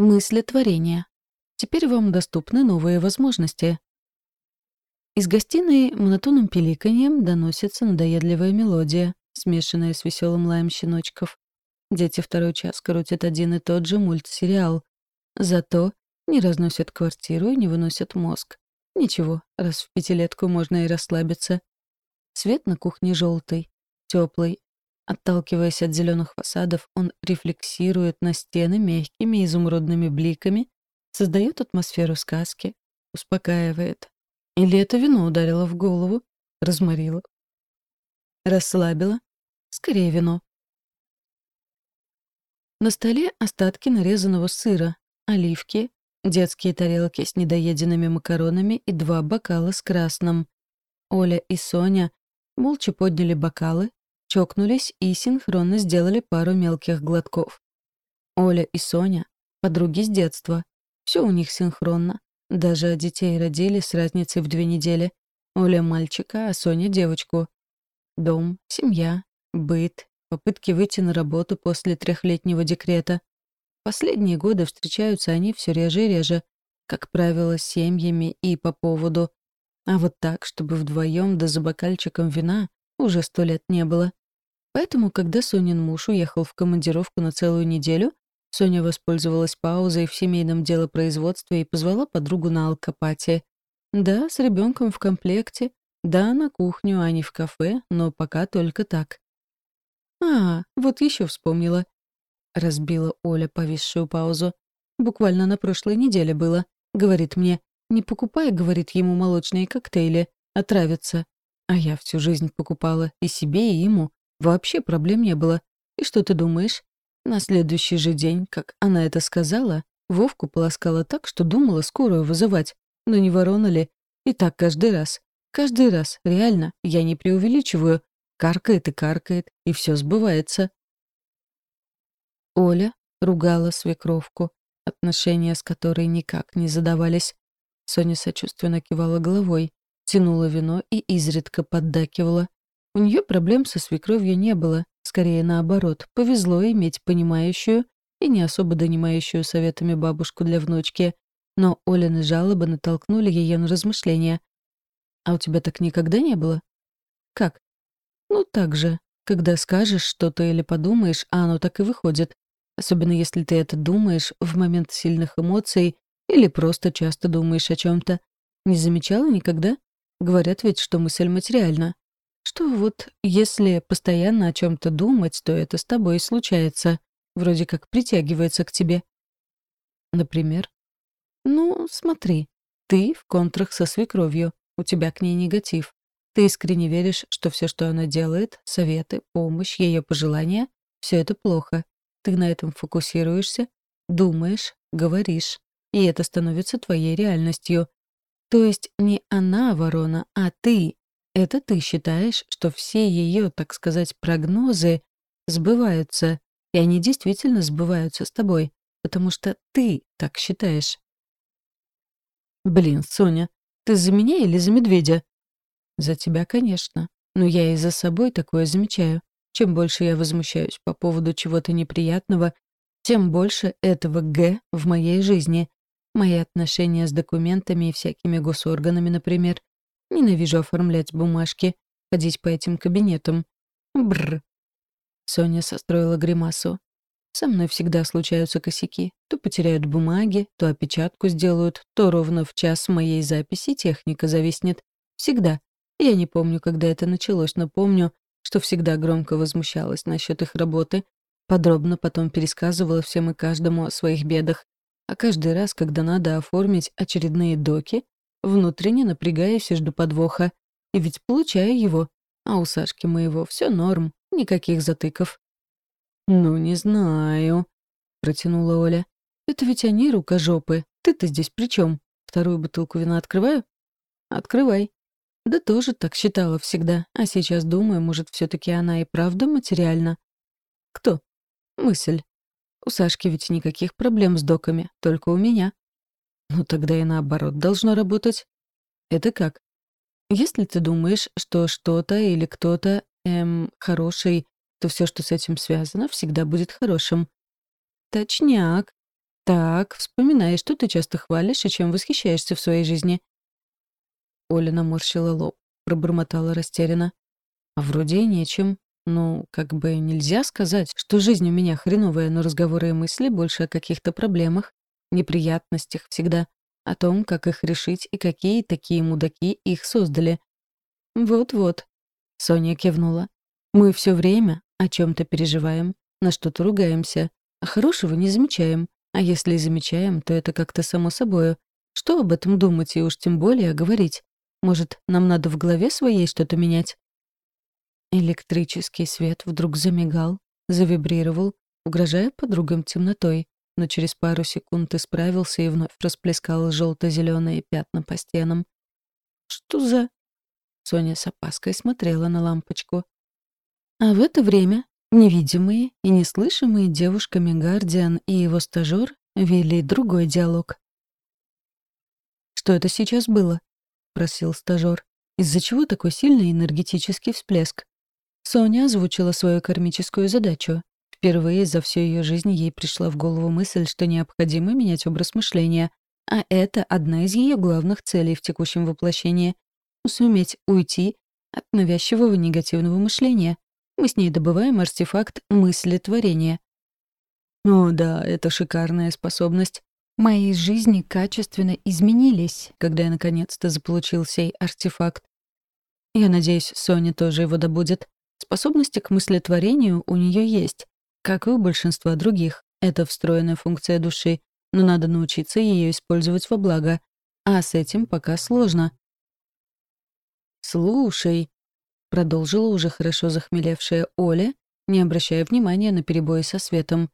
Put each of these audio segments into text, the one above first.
Мыслетворение. Теперь вам доступны новые возможности. Из гостиной монотонным пиликаньем доносится надоедливая мелодия, смешанная с веселым лаем щеночков. Дети второй час крутят один и тот же мультсериал. Зато не разносят квартиру и не выносят мозг. Ничего, раз в пятилетку можно и расслабиться. Свет на кухне желтый, теплый. Отталкиваясь от зеленых фасадов, он рефлексирует на стены мягкими изумрудными бликами, создает атмосферу сказки, успокаивает. Или это вино ударило в голову, разморило. Расслабило. Скорее вино. На столе остатки нарезанного сыра, оливки, детские тарелки с недоеденными макаронами и два бокала с красным. Оля и Соня молча подняли бокалы, чокнулись и синхронно сделали пару мелких глотков. Оля и Соня — подруги с детства. Все у них синхронно. Даже детей родили с разницей в две недели. Оля — мальчика, а Соня — девочку. Дом, семья, быт, попытки выйти на работу после трехлетнего декрета. Последние годы встречаются они все реже и реже, как правило, с семьями и по поводу. А вот так, чтобы вдвоем да за бокальчиком вина, уже сто лет не было. Поэтому, когда Сонин муж уехал в командировку на целую неделю, Соня воспользовалась паузой в семейном делопроизводстве и позвала подругу на алкопати. Да, с ребенком в комплекте, да, на кухню, а не в кафе, но пока только так. «А, вот еще вспомнила», — разбила Оля повисшую паузу. «Буквально на прошлой неделе было. Говорит мне, не покупай, — говорит ему, — молочные коктейли, отравятся. А я всю жизнь покупала и себе, и ему. Вообще проблем не было. И что ты думаешь? На следующий же день, как она это сказала, Вовку полоскала так, что думала скорую вызывать. Но не ворона ли? И так каждый раз. Каждый раз, реально, я не преувеличиваю. Каркает и каркает, и все сбывается. Оля ругала свекровку, отношения с которой никак не задавались. Соня сочувственно кивала головой, тянула вино и изредка поддакивала. У нее проблем со свекровью не было, скорее наоборот, повезло иметь понимающую и не особо донимающую советами бабушку для внучки. Но Олины жалобы натолкнули ее на размышления. «А у тебя так никогда не было?» «Как?» «Ну, так же. Когда скажешь что-то или подумаешь, а оно так и выходит. Особенно если ты это думаешь в момент сильных эмоций или просто часто думаешь о чем то Не замечала никогда? Говорят ведь, что мысль материальна. Что вот, если постоянно о чем то думать, то это с тобой и случается. Вроде как притягивается к тебе. Например? Ну, смотри. Ты в контрах со свекровью. У тебя к ней негатив. Ты искренне веришь, что все, что она делает, советы, помощь, ее пожелания — все это плохо. Ты на этом фокусируешься, думаешь, говоришь. И это становится твоей реальностью. То есть не она ворона, а ты. Это ты считаешь, что все ее, так сказать, прогнозы сбываются. И они действительно сбываются с тобой, потому что ты так считаешь. Блин, Соня, ты за меня или за медведя? За тебя, конечно. Но я и за собой такое замечаю. Чем больше я возмущаюсь по поводу чего-то неприятного, тем больше этого «г» в моей жизни. Мои отношения с документами и всякими госорганами, например. Ненавижу оформлять бумажки, ходить по этим кабинетам. Бррр. Соня состроила гримасу. Со мной всегда случаются косяки. То потеряют бумаги, то опечатку сделают, то ровно в час моей записи техника зависнет. Всегда. Я не помню, когда это началось, но помню, что всегда громко возмущалась насчет их работы, подробно потом пересказывала всем и каждому о своих бедах. А каждый раз, когда надо оформить очередные доки, внутренне напрягаюсь и жду подвоха. И ведь получаю его. А у Сашки моего все норм, никаких затыков. «Ну, не знаю», — протянула Оля. «Это ведь они рукожопы. Ты-то здесь при чем? Вторую бутылку вина открываю?» «Открывай», да тоже так считала всегда, а сейчас думаю, может, все таки она и правда материальна. Кто? Мысль. У Сашки ведь никаких проблем с доками, только у меня. Ну тогда и наоборот должно работать. Это как? Если ты думаешь, что что-то или кто-то, эм, хороший, то все, что с этим связано, всегда будет хорошим. Точняк. «Так, вспоминай, что ты часто хвалишь и чем восхищаешься в своей жизни». Оля наморщила лоб, пробормотала растерянно. «А вроде и нечем. Ну, как бы нельзя сказать, что жизнь у меня хреновая, но разговоры и мысли больше о каких-то проблемах, неприятностях всегда, о том, как их решить и какие такие мудаки их создали. «Вот-вот», — Соня кивнула. «Мы все время о чем то переживаем, на что-то ругаемся, а хорошего не замечаем. А если и замечаем, то это как-то само собою. Что об этом думать и уж тем более говорить? Может, нам надо в голове своей что-то менять?» Электрический свет вдруг замигал, завибрировал, угрожая подругам темнотой, но через пару секунд исправился и вновь расплескал желто-зеленые пятна по стенам. «Что за...» Соня с опаской смотрела на лампочку. А в это время невидимые и неслышимые девушками Гардиан и его стажёр вели другой диалог. «Что это сейчас было?» — просил стажёр. «Из-за чего такой сильный энергетический всплеск?» Соня озвучила свою кармическую задачу. Впервые за всю ее жизнь ей пришла в голову мысль, что необходимо менять образ мышления, а это одна из ее главных целей в текущем воплощении — суметь уйти от навязчивого негативного мышления. Мы с ней добываем артефакт мысли творения. О да, это шикарная способность. Мои жизни качественно изменились, когда я наконец-то заполучил сей артефакт. Я надеюсь, Соня тоже его добудет. Способности к мыслетворению у нее есть, как и у большинства других. Это встроенная функция души, но надо научиться ее использовать во благо. А с этим пока сложно. «Слушай», — продолжила уже хорошо захмелевшая Оля, не обращая внимания на перебои со светом.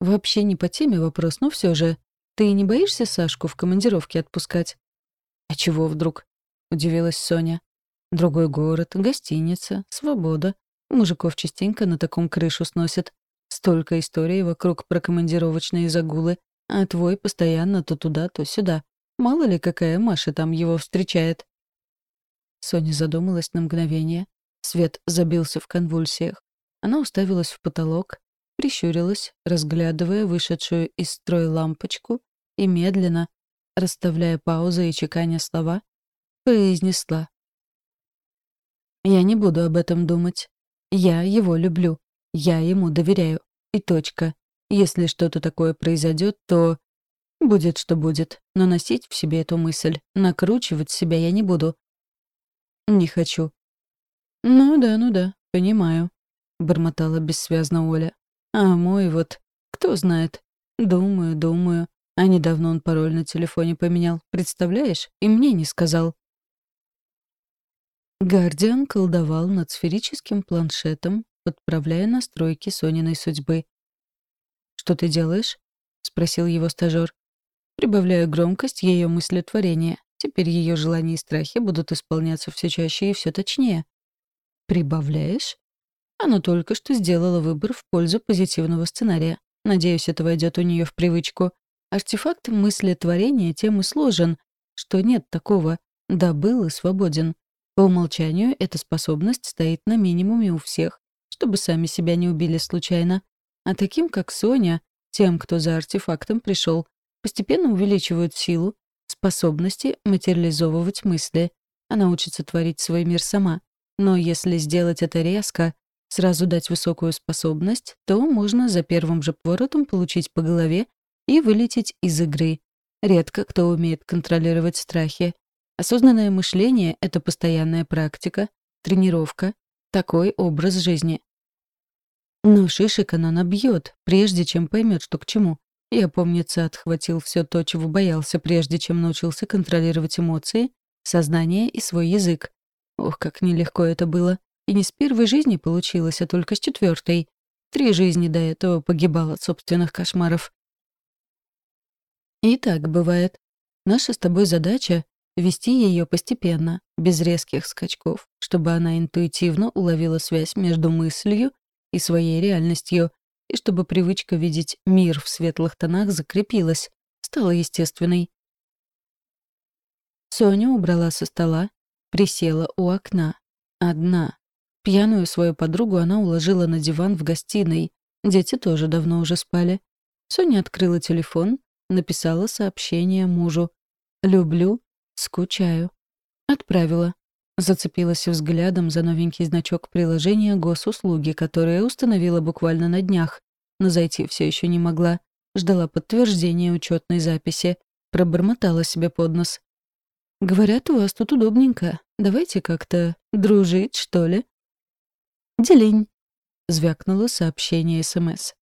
«Вообще не по теме вопрос, но все же. Ты не боишься Сашку в командировке отпускать?» «А чего вдруг?» — удивилась Соня. «Другой город, гостиница, свобода. Мужиков частенько на таком крышу сносят. Столько историй вокруг про командировочные загулы, а твой постоянно то туда, то сюда. Мало ли, какая Маша там его встречает. Соня задумалась на мгновение. Свет забился в конвульсиях. Она уставилась в потолок, прищурилась, разглядывая вышедшую из строя лампочку и медленно, расставляя паузы и чеканя слова, произнесла. «Я не буду об этом думать. Я его люблю. Я ему доверяю. И точка. Если что-то такое произойдет, то... Будет, что будет. Но носить в себе эту мысль, накручивать себя я не буду. Не хочу. Ну да, ну да, понимаю. Бормотала бессвязно Оля. А мой вот, кто знает. Думаю, думаю. А недавно он пароль на телефоне поменял. Представляешь? И мне не сказал. Гардиан колдовал над сферическим планшетом, подправляя настройки Сониной судьбы. «Что ты делаешь?» — спросил его стажёр. «Прибавляю громкость ее мыслетворения. Теперь ее желания и страхи будут исполняться все чаще и все точнее». «Прибавляешь?» Она только что сделала выбор в пользу позитивного сценария. Надеюсь, это войдет у нее в привычку. Артефакт мыслетворения тем и сложен, что нет такого «да был и свободен». По умолчанию эта способность стоит на минимуме у всех, чтобы сами себя не убили случайно. А таким, как Соня, тем, кто за артефактом пришел, постепенно увеличивают силу, способности материализовывать мысли. Она учится творить свой мир сама. Но если сделать это резко, сразу дать высокую способность, то можно за первым же поворотом получить по голове и вылететь из игры. Редко кто умеет контролировать страхи. Осознанное мышление — это постоянная практика, тренировка, такой образ жизни. Но шишек она набьет, прежде чем поймет, что к чему. Я, помнится, отхватил все то, чего боялся, прежде чем научился контролировать эмоции, сознание и свой язык. Ох, как нелегко это было. И не с первой жизни получилось, а только с четвертой. Три жизни до этого погибал от собственных кошмаров. И так бывает. Наша с тобой задача — вести ее постепенно, без резких скачков, чтобы она интуитивно уловила связь между мыслью и своей реальностью, и чтобы привычка видеть мир в светлых тонах закрепилась, стала естественной. Соня убрала со стола, присела у окна. Одна. Пьяную свою подругу она уложила на диван в гостиной. Дети тоже давно уже спали. Соня открыла телефон, написала сообщение мужу. «Люблю, скучаю». Отправила. Зацепилась взглядом за новенький значок приложения госуслуги, которое установила буквально на днях, но зайти все еще не могла. Ждала подтверждения учетной записи. Пробормотала себе под нос. «Говорят, у вас тут удобненько. Давайте как-то дружить, что ли?» «Делень», — звякнуло сообщение СМС.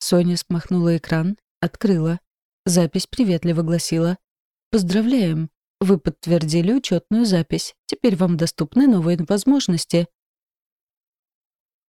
Соня смахнула экран, открыла. Запись приветливо гласила. «Поздравляем! Вы подтвердили учетную запись. Теперь вам доступны новые возможности.